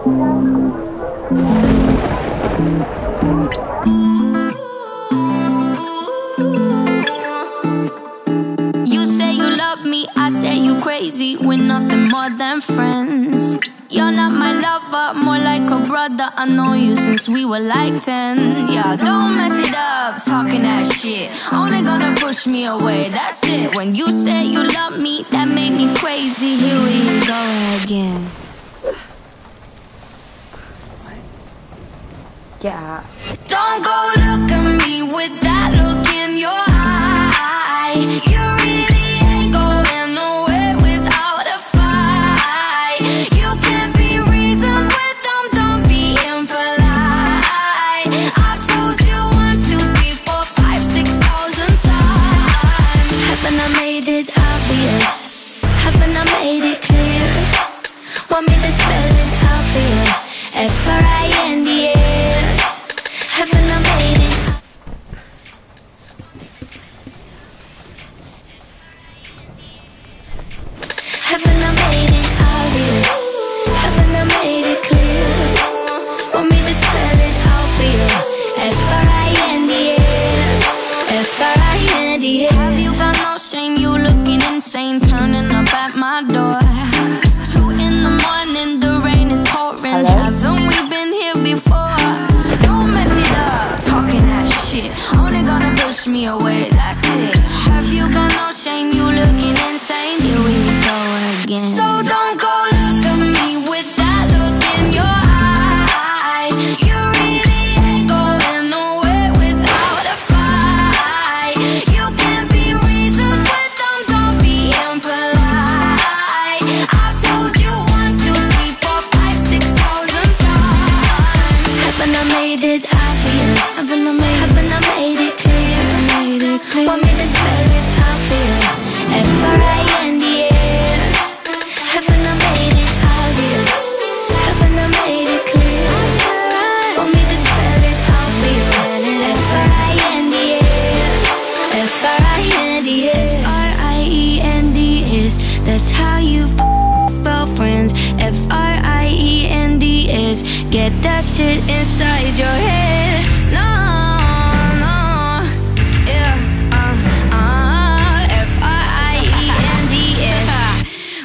You say you love me, I say you crazy. We're nothing more than friends. You're not my lover, more like a brother. I know you since we were like 10. Yeah, don't mess it up, talking that shit. Only gonna push me away, that's it. When you say you love me, that made me crazy. Here we go again. Yeah. Don't go look insane Turning up at my door It's two in the morning The rain is pouring Hello? Haven't me away That's it. Have you got no shame? You looking insane. Here we go again. So don't go look at me With that look in your eye. You really ain't going nowhere Without a fight. You can't be reasoned with them Don't be impolite. I've told you one, two, three, four, five, six thousand times. Haven't I made it obvious? Haven't I made, haven't I made? Me to spell it out for? F-R-I-N-D-S Haven't I made it obvious? Haven't I made it clear? Want me to spell it F-R-I-N-D-S F-R-I-E-N-D-S That's how you spell friends. F-R-I-E-N-D-S Get that shit inside your head. No, no. Yeah,